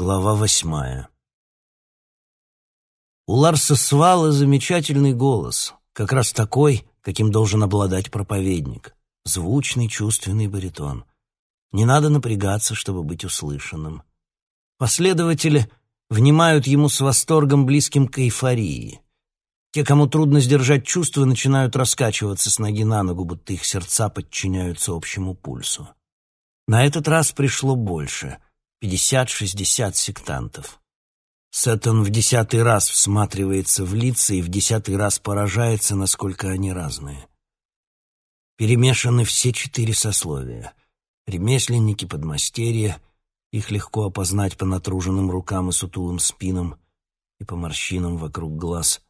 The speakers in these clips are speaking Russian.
Глава восьмая. У Ларса Свала замечательный голос, как раз такой, каким должен обладать проповедник. Звучный, чувственный баритон. Не надо напрягаться, чтобы быть услышанным. Последователи внимают ему с восторгом, близким к эйфории. Те, кому трудно сдержать чувства, начинают раскачиваться с ноги на ногу, будто их сердца подчиняются общему пульсу. На этот раз пришло больше — пятьдесят-шестьдесят сектантов. Сеттон в десятый раз всматривается в лица и в десятый раз поражается, насколько они разные. Перемешаны все четыре сословия. Ремесленники, подмастерья, их легко опознать по натруженным рукам и сутулым спинам, и по морщинам вокруг глаз.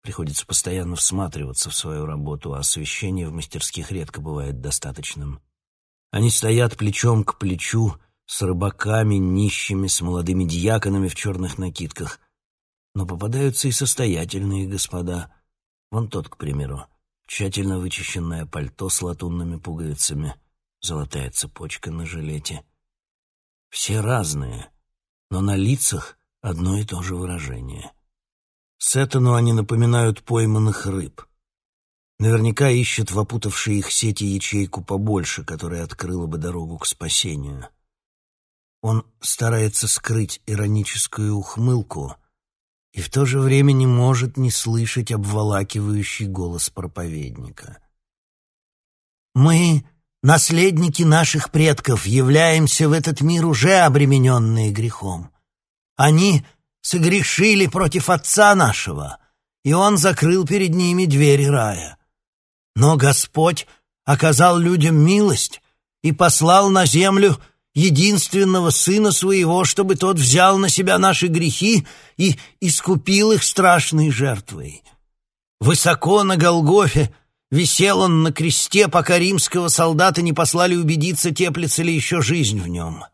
Приходится постоянно всматриваться в свою работу, а освещение в мастерских редко бывает достаточным. Они стоят плечом к плечу, с рыбаками, нищими, с молодыми дьяконами в черных накидках. Но попадаются и состоятельные господа. Вон тот, к примеру, тщательно вычищенное пальто с латунными пуговицами, золотая цепочка на жилете. Все разные, но на лицах одно и то же выражение. Сеттону они напоминают пойманных рыб. Наверняка ищут в опутавшей их сети ячейку побольше, которая открыла бы дорогу к спасению. Он старается скрыть ироническую ухмылку и в то же время не может не слышать обволакивающий голос проповедника. «Мы, наследники наших предков, являемся в этот мир уже обремененные грехом. Они согрешили против Отца нашего, и Он закрыл перед ними двери рая. Но Господь оказал людям милость и послал на землю — единственного Сына Своего, чтобы Тот взял на себя наши грехи и искупил их страшной жертвой. Высоко на Голгофе висел он на кресте, пока римского солдата не послали убедиться, теплится ли еще жизнь в нем.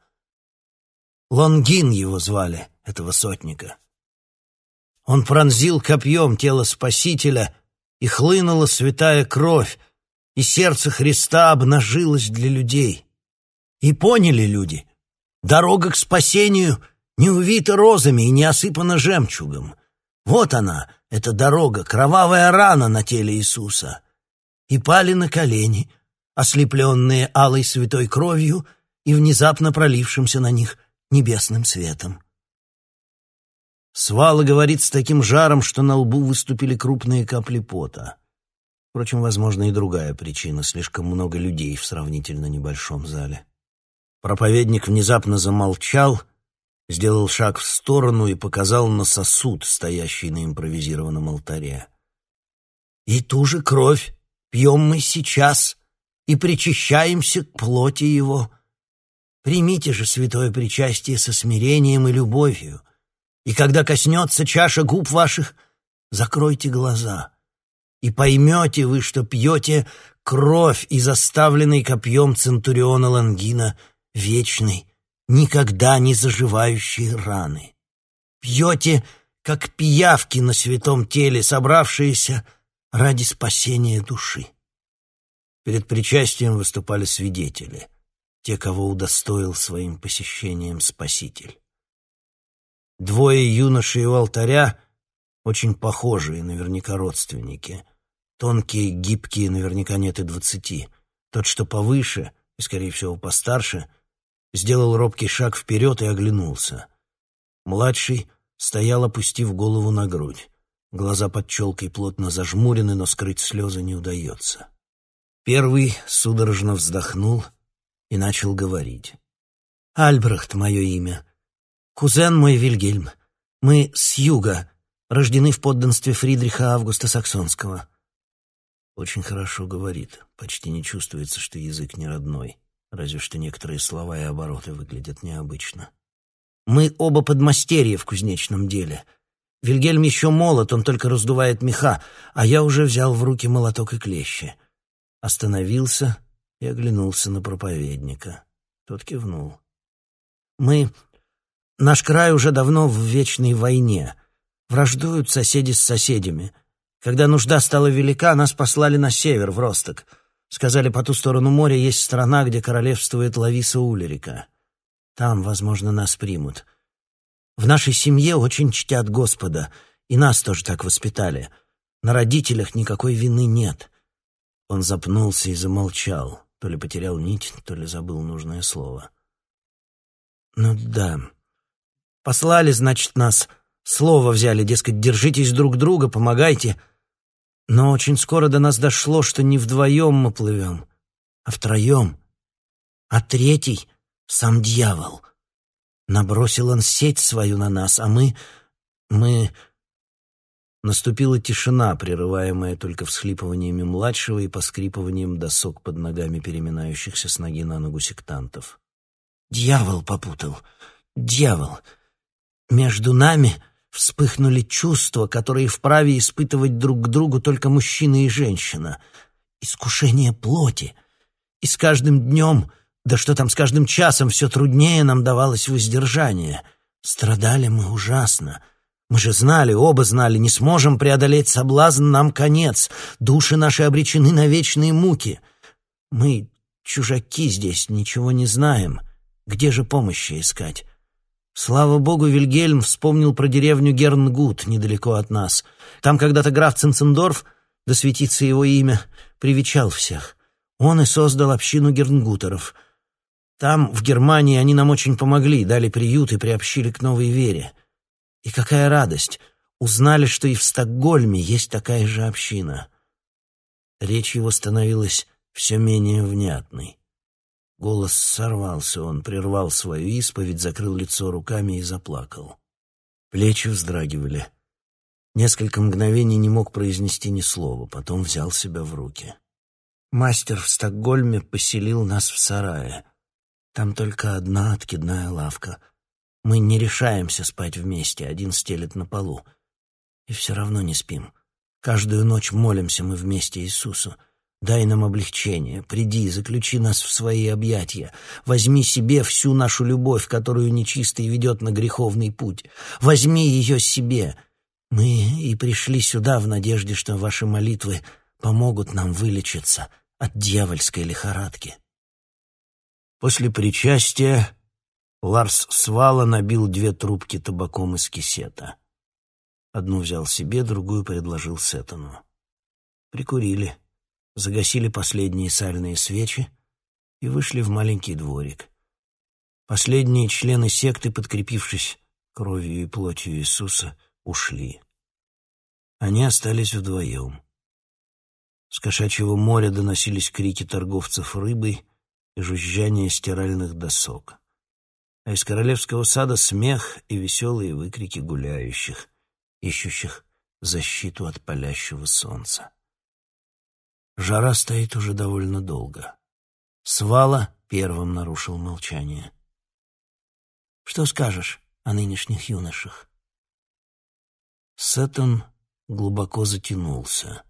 Лонгин его звали, этого сотника. Он пронзил копьем тело Спасителя, и хлынула святая кровь, и сердце Христа обнажилось для людей — и поняли люди, дорога к спасению не увита розами и не осыпана жемчугом. Вот она, эта дорога, кровавая рана на теле Иисуса. И пали на колени, ослепленные алой святой кровью и внезапно пролившимся на них небесным светом. Свала говорит с таким жаром, что на лбу выступили крупные капли пота. Впрочем, возможно, и другая причина — слишком много людей в сравнительно небольшом зале. Проповедник внезапно замолчал, сделал шаг в сторону и показал на сосуд, стоящий на импровизированном алтаре. «И ту же кровь пьем мы сейчас и причащаемся к плоти его. Примите же святое причастие со смирением и любовью, и когда коснется чаша губ ваших, закройте глаза» и поймете вы, что пьете кровь из оставленной копьем Центуриона Лангина вечной, никогда не заживающей раны. Пьете, как пиявки на святом теле, собравшиеся ради спасения души. Перед причастием выступали свидетели, те, кого удостоил своим посещением Спаситель. Двое юношей у алтаря, очень похожие, наверняка родственники. Тонкие, гибкие, наверняка нет и двадцати. Тот, что повыше и, скорее всего, постарше, сделал робкий шаг вперед и оглянулся. Младший стоял, опустив голову на грудь. Глаза под челкой плотно зажмурены, но скрыть слезы не удается. Первый судорожно вздохнул и начал говорить. «Альбрехт — мое имя. Кузен мой Вильгельм. Мы с юга, рождены в подданстве Фридриха Августа Саксонского». Очень хорошо говорит, почти не чувствуется, что язык не родной разве что некоторые слова и обороты выглядят необычно. Мы оба подмастерья в кузнечном деле. Вильгельм еще молод, он только раздувает меха, а я уже взял в руки молоток и клещи. Остановился и оглянулся на проповедника. Тот кивнул. Мы... Наш край уже давно в вечной войне. Враждуют соседи с соседями. Когда нужда стала велика, нас послали на север, в Росток — Сказали, по ту сторону моря есть страна, где королевствует Лависа Улерика. Там, возможно, нас примут. В нашей семье очень чтят Господа, и нас тоже так воспитали. На родителях никакой вины нет». Он запнулся и замолчал, то ли потерял нить, то ли забыл нужное слово. «Ну да. Послали, значит, нас. Слово взяли, дескать, держитесь друг друга, помогайте. Но очень скоро до нас дошло, что не вдвоем мы плывем, а втроем. А третий — сам дьявол. Набросил он сеть свою на нас, а мы... мы... Наступила тишина, прерываемая только всхлипываниями младшего и поскрипыванием досок под ногами переминающихся с ноги на ногу сектантов. «Дьявол попутал! Дьявол! Между нами вспыхнули чувства, которые вправе испытывать друг к другу только мужчина и женщина. Искушение плоти. И с каждым днем да что там, с каждым часом все труднее нам давалось воздержание. Страдали мы ужасно. Мы же знали, оба знали, не сможем преодолеть соблазн, нам конец. Души наши обречены на вечные муки. Мы, чужаки здесь, ничего не знаем. Где же помощи искать? Слава богу, Вильгельм вспомнил про деревню Гернгут, недалеко от нас. Там когда-то граф Цинцендорф, да светится его имя, привечал всех. Он и создал общину гернгутеров — там, в Германии, они нам очень помогли, дали приют и приобщили к новой вере. И какая радость! Узнали, что и в Стокгольме есть такая же община. Речь его становилась все менее внятной. Голос сорвался, он прервал свою исповедь, закрыл лицо руками и заплакал. Плечи вздрагивали. Несколько мгновений не мог произнести ни слова, потом взял себя в руки. Мастер в Стокгольме поселил нас в сарае — там только одна откидная лавка. Мы не решаемся спать вместе, один стелет на полу. И все равно не спим. Каждую ночь молимся мы вместе Иисусу. Дай нам облегчение, приди, заключи нас в свои объятия. Возьми себе всю нашу любовь, которую нечистый ведет на греховный путь. Возьми ее себе. Мы и пришли сюда в надежде, что ваши молитвы помогут нам вылечиться от дьявольской лихорадки. После причастия Ларс Свала набил две трубки табаком из кисета. Одну взял себе, другую предложил Сеттону. Прикурили, загасили последние сальные свечи и вышли в маленький дворик. Последние члены секты, подкрепившись кровью и плотью Иисуса, ушли. Они остались вдвоем. С кошачьего моря доносились крики торговцев рыбой — и жужжание стиральных досок. А из королевского сада смех и веселые выкрики гуляющих, ищущих защиту от палящего солнца. Жара стоит уже довольно долго. Свала первым нарушил молчание. «Что скажешь о нынешних юношах?» Сеттон глубоко затянулся.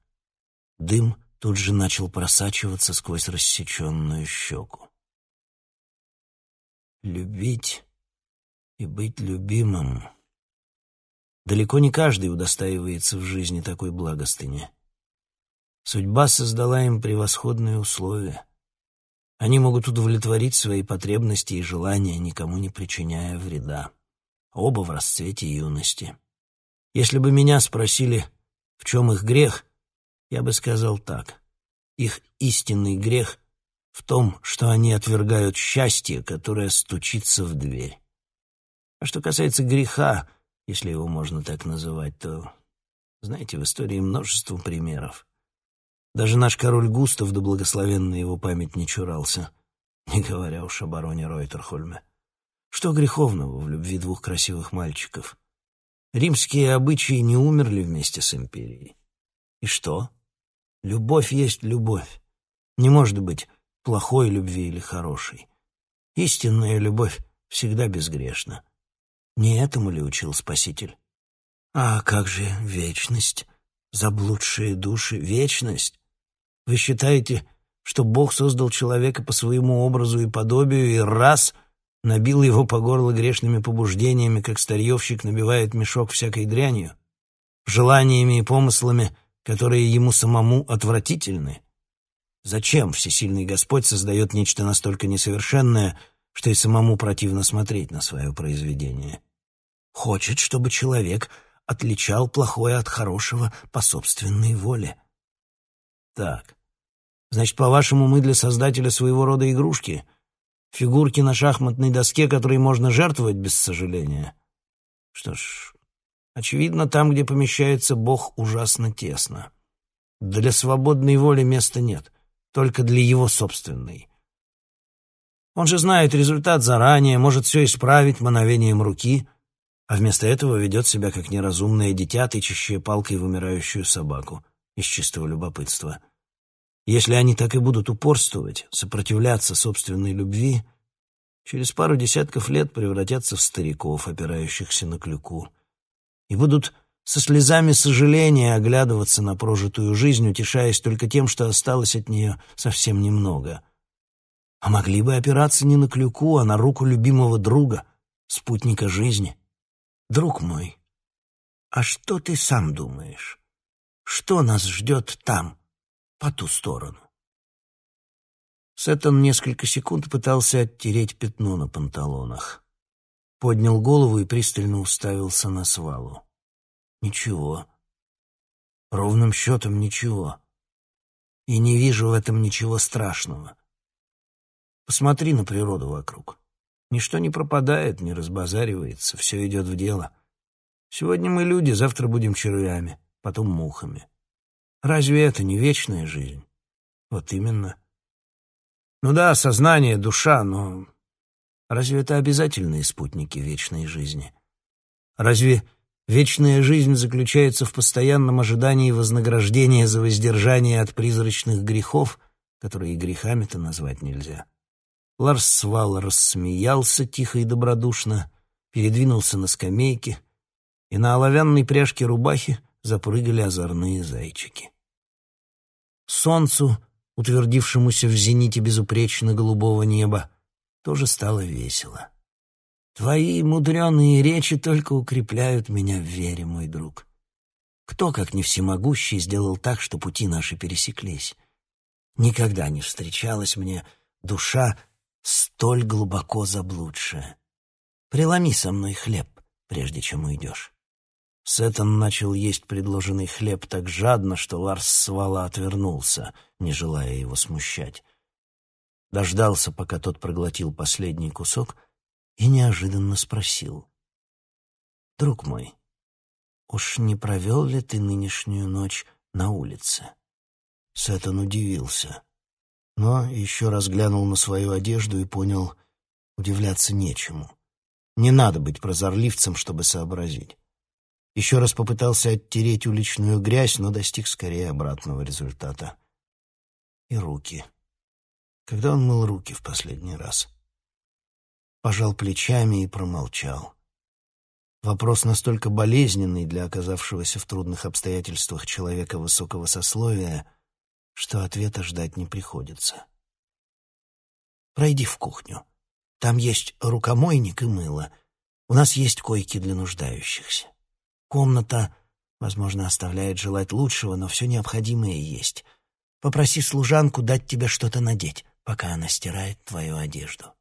Дым тут же начал просачиваться сквозь рассеченную щеку. Любить и быть любимым. Далеко не каждый удостаивается в жизни такой благостыни. Судьба создала им превосходные условия. Они могут удовлетворить свои потребности и желания, никому не причиняя вреда. Оба в расцвете юности. Если бы меня спросили, в чем их грех, я бы сказал так. Их истинный грех в том, что они отвергают счастье, которое стучится в дверь. А что касается греха, если его можно так называть, то, знаете, в истории множество примеров. Даже наш король Густав, да благословенный его память, не чурался, не говоря уж о бароне Ройтерхольме. Что греховного в любви двух красивых мальчиков? Римские обычаи не умерли вместе с империей. И что? Любовь есть любовь. Не может быть плохой любви или хорошей. Истинная любовь всегда безгрешна. Не этому ли учил Спаситель? А как же вечность? Заблудшие души, вечность? Вы считаете, что Бог создал человека по своему образу и подобию и раз набил его по горло грешными побуждениями, как старьевщик набивает мешок всякой дрянью, желаниями и помыслами — которые ему самому отвратительны. Зачем всесильный Господь создает нечто настолько несовершенное, что и самому противно смотреть на свое произведение? хочет, чтобы человек отличал плохое от хорошего по собственной воле. Так, значит, по-вашему, мы для создателя своего рода игрушки? Фигурки на шахматной доске, которые можно жертвовать без сожаления? Что ж, очевидно, там, где помещается Бог, ужасно тесно. Для свободной воли места нет, только для его собственной. Он же знает результат заранее, может все исправить мановением руки — а вместо этого ведет себя как неразумное дитя, тычащее палкой в умирающую собаку из чистого любопытства. Если они так и будут упорствовать, сопротивляться собственной любви, через пару десятков лет превратятся в стариков, опирающихся на клюку, и будут со слезами сожаления оглядываться на прожитую жизнь, утешаясь только тем, что осталось от нее совсем немного. А могли бы опираться не на клюку, а на руку любимого друга, спутника жизни. Друг мой, а что ты сам думаешь? Что нас ждет там, по ту сторону? Сеттон несколько секунд пытался оттереть пятно на панталонах. Поднял голову и пристально уставился на свалу. Ничего. Ровным счетом ничего. И не вижу в этом ничего страшного. Посмотри на природу вокруг. Ничто не пропадает, не разбазаривается, все идет в дело. Сегодня мы люди, завтра будем червями, потом мухами. Разве это не вечная жизнь? Вот именно. Ну да, сознание, душа, но разве это обязательные спутники вечной жизни? Разве вечная жизнь заключается в постоянном ожидании вознаграждения за воздержание от призрачных грехов, которые грехами-то назвать нельзя? Ларс Свал рассмеялся тихо и добродушно, передвинулся на скамейке, и на оловянной пряжке рубахи запрыгали озорные зайчики. Солнцу, утвердившемуся в зените безупречно голубого неба, тоже стало весело. Твои мудреные речи только укрепляют меня в вере, мой друг. Кто, как не всемогущий, сделал так, что пути наши пересеклись? Никогда не встречалась мне душа, столь глубоко заблудшая. Преломи со мной хлеб, прежде чем уйдешь. Сеттон начал есть предложенный хлеб так жадно, что Ларс свала отвернулся, не желая его смущать. Дождался, пока тот проглотил последний кусок, и неожиданно спросил. «Друг мой, уж не провел ли ты нынешнюю ночь на улице?» Сеттон удивился но еще раз глянул на свою одежду и понял, удивляться нечему. Не надо быть прозорливцем, чтобы сообразить. Еще раз попытался оттереть уличную грязь, но достиг скорее обратного результата. И руки. Когда он мыл руки в последний раз? Пожал плечами и промолчал. Вопрос настолько болезненный для оказавшегося в трудных обстоятельствах человека высокого сословия — что ответа ждать не приходится. Пройди в кухню. Там есть рукомойник и мыло. У нас есть койки для нуждающихся. Комната, возможно, оставляет желать лучшего, но все необходимое есть. Попроси служанку дать тебе что-то надеть, пока она стирает твою одежду.